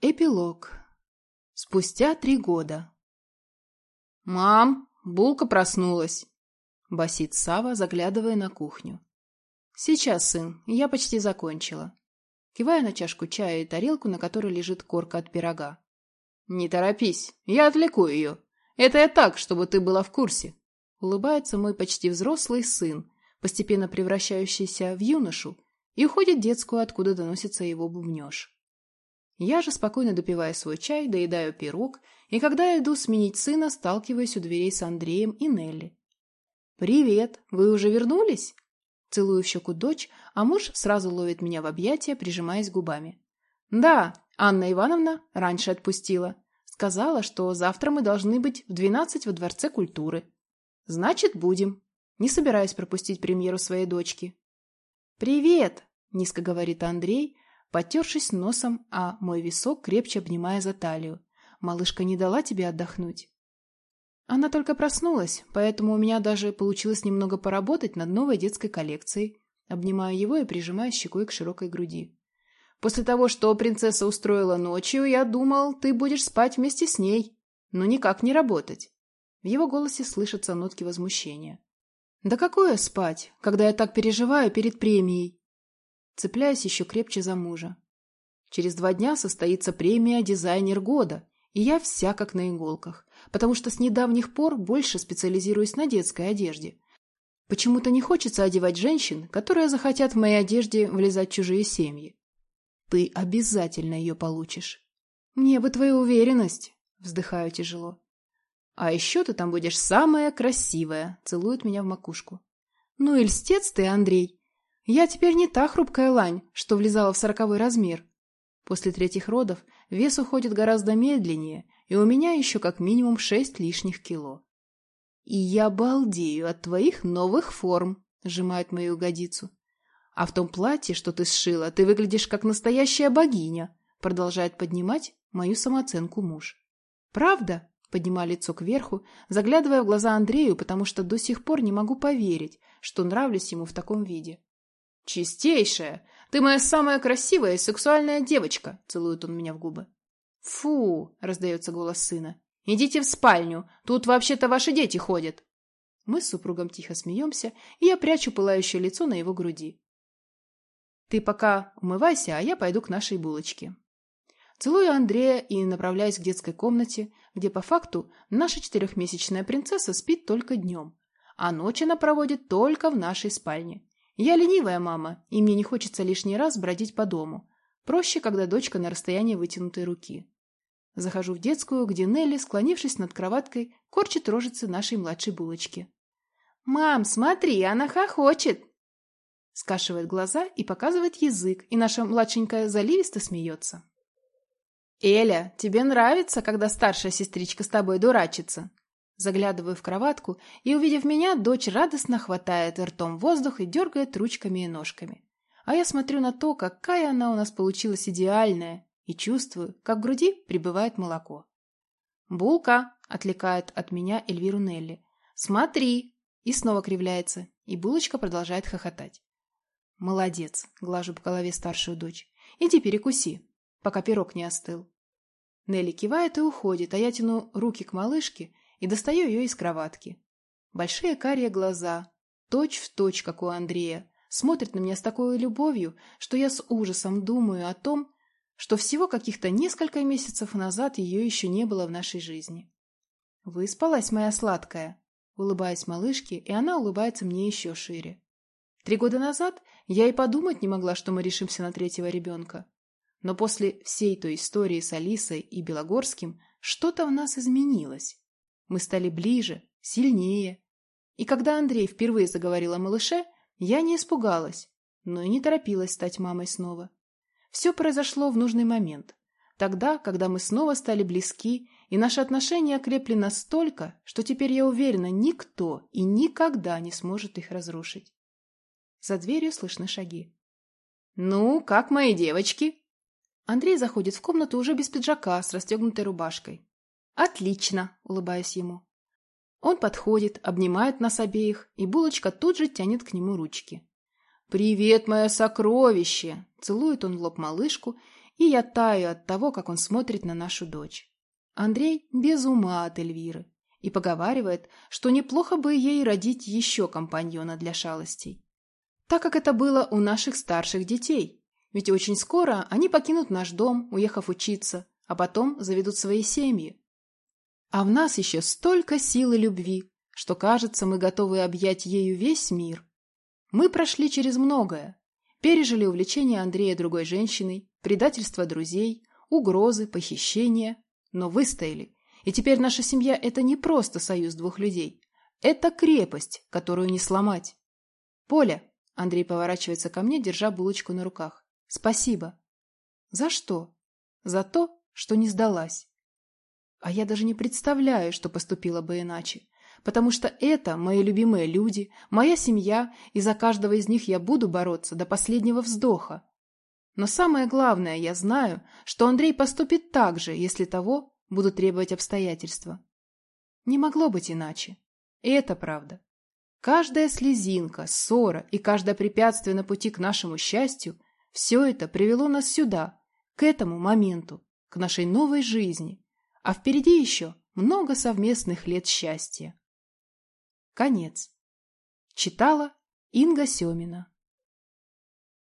Эпилог. Спустя три года. «Мам, булка проснулась!» — басит Сава, заглядывая на кухню. «Сейчас, сын, я почти закончила». Кивая на чашку чая и тарелку, на которой лежит корка от пирога. «Не торопись, я отвлеку ее. Это я так, чтобы ты была в курсе». Улыбается мой почти взрослый сын, постепенно превращающийся в юношу, и уходит детскую, откуда доносится его бубнеж. Я же спокойно допиваю свой чай, доедаю пирог, и когда я иду сменить сына, сталкиваюсь у дверей с Андреем и Нелли. «Привет! Вы уже вернулись?» Целую в щеку дочь, а муж сразу ловит меня в объятия, прижимаясь губами. «Да, Анна Ивановна раньше отпустила. Сказала, что завтра мы должны быть в двенадцать во Дворце культуры. Значит, будем. Не собираюсь пропустить премьеру своей дочки». «Привет!» — низко говорит Андрей, потершись носом, а мой висок крепче обнимая за талию. «Малышка не дала тебе отдохнуть?» Она только проснулась, поэтому у меня даже получилось немного поработать над новой детской коллекцией. Обнимаю его и прижимаю щекой к широкой груди. «После того, что принцесса устроила ночью, я думал, ты будешь спать вместе с ней, но никак не работать». В его голосе слышатся нотки возмущения. «Да какое спать, когда я так переживаю перед премией? Цепляясь еще крепче за мужа. Через два дня состоится премия «Дизайнер года», и я вся как на иголках, потому что с недавних пор больше специализируюсь на детской одежде. Почему-то не хочется одевать женщин, которые захотят в моей одежде влезать в чужие семьи. Ты обязательно ее получишь. Мне бы твою уверенность, вздыхаю тяжело. А еще ты там будешь самая красивая, целует меня в макушку. Ну и льстец ты, Андрей. Я теперь не та хрупкая лань, что влезала в сороковой размер. После третьих родов вес уходит гораздо медленнее, и у меня еще как минимум шесть лишних кило. И я балдею от твоих новых форм, сжимает мою ягодицу. А в том платье, что ты сшила, ты выглядишь как настоящая богиня, продолжает поднимать мою самооценку муж. Правда? Поднимаю лицо кверху, заглядывая в глаза Андрею, потому что до сих пор не могу поверить, что нравлюсь ему в таком виде. «Чистейшая! Ты моя самая красивая и сексуальная девочка!» — целует он меня в губы. «Фу!» — раздается голос сына. «Идите в спальню, тут вообще-то ваши дети ходят!» Мы с супругом тихо смеемся, и я прячу пылающее лицо на его груди. «Ты пока умывайся, а я пойду к нашей булочке». Целую Андрея и направляюсь к детской комнате, где по факту наша четырехмесячная принцесса спит только днем, а ночь она проводит только в нашей спальне. Я ленивая мама, и мне не хочется лишний раз бродить по дому. Проще, когда дочка на расстоянии вытянутой руки. Захожу в детскую, где Нелли, склонившись над кроваткой, корчит рожицы нашей младшей булочки. «Мам, смотри, она хохочет!» Скашивает глаза и показывает язык, и наша младшенькая заливисто смеется. «Эля, тебе нравится, когда старшая сестричка с тобой дурачится?» Заглядываю в кроватку, и, увидев меня, дочь радостно хватает ртом воздух и дергает ручками и ножками. А я смотрю на то, какая она у нас получилась идеальная, и чувствую, как в груди прибывает молоко. «Булка!» — отвлекает от меня Эльвиру Нелли. «Смотри!» И снова кривляется, и булочка продолжает хохотать. «Молодец!» — глажу по голове старшую дочь. «Иди перекуси, пока пирог не остыл». Нелли кивает и уходит, а я тяну руки к малышке и достаю ее из кроватки. Большие карие глаза, точь в точь, как у Андрея, смотрят на меня с такой любовью, что я с ужасом думаю о том, что всего каких-то несколько месяцев назад ее еще не было в нашей жизни. «Выспалась, моя сладкая?» Улыбаясь малышке, и она улыбается мне еще шире. Три года назад я и подумать не могла, что мы решимся на третьего ребенка. Но после всей той истории с Алисой и Белогорским что-то в нас изменилось. Мы стали ближе, сильнее. И когда Андрей впервые заговорил о малыше, я не испугалась, но и не торопилась стать мамой снова. Все произошло в нужный момент. Тогда, когда мы снова стали близки, и наши отношения окрепли настолько, что теперь я уверена, никто и никогда не сможет их разрушить. За дверью слышны шаги. «Ну, как мои девочки?» Андрей заходит в комнату уже без пиджака, с расстегнутой рубашкой. «Отлично!» – улыбаюсь ему. Он подходит, обнимает нас обеих, и булочка тут же тянет к нему ручки. «Привет, мое сокровище!» – Целует он в лоб малышку, и я таю от того, как он смотрит на нашу дочь. Андрей без ума от Эльвиры и поговаривает, что неплохо бы ей родить еще компаньона для шалостей. Так как это было у наших старших детей. Ведь очень скоро они покинут наш дом, уехав учиться, а потом заведут свои семьи. А в нас еще столько сил и любви, что, кажется, мы готовы объять ею весь мир. Мы прошли через многое, пережили увлечение Андрея другой женщиной, предательство друзей, угрозы, похищения, но выстояли и теперь наша семья – это не просто союз двух людей. Это крепость, которую не сломать. Поля, Андрей поворачивается ко мне, держа булочку на руках. Спасибо. За что? За то, что не сдалась. А я даже не представляю, что поступила бы иначе. Потому что это мои любимые люди, моя семья, и за каждого из них я буду бороться до последнего вздоха. Но самое главное, я знаю, что Андрей поступит так же, если того будут требовать обстоятельства. Не могло быть иначе. И это правда. Каждая слезинка, ссора и каждое препятствие на пути к нашему счастью – все это привело нас сюда, к этому моменту, к нашей новой жизни. А впереди еще много совместных лет счастья. Конец. Читала Инга Семина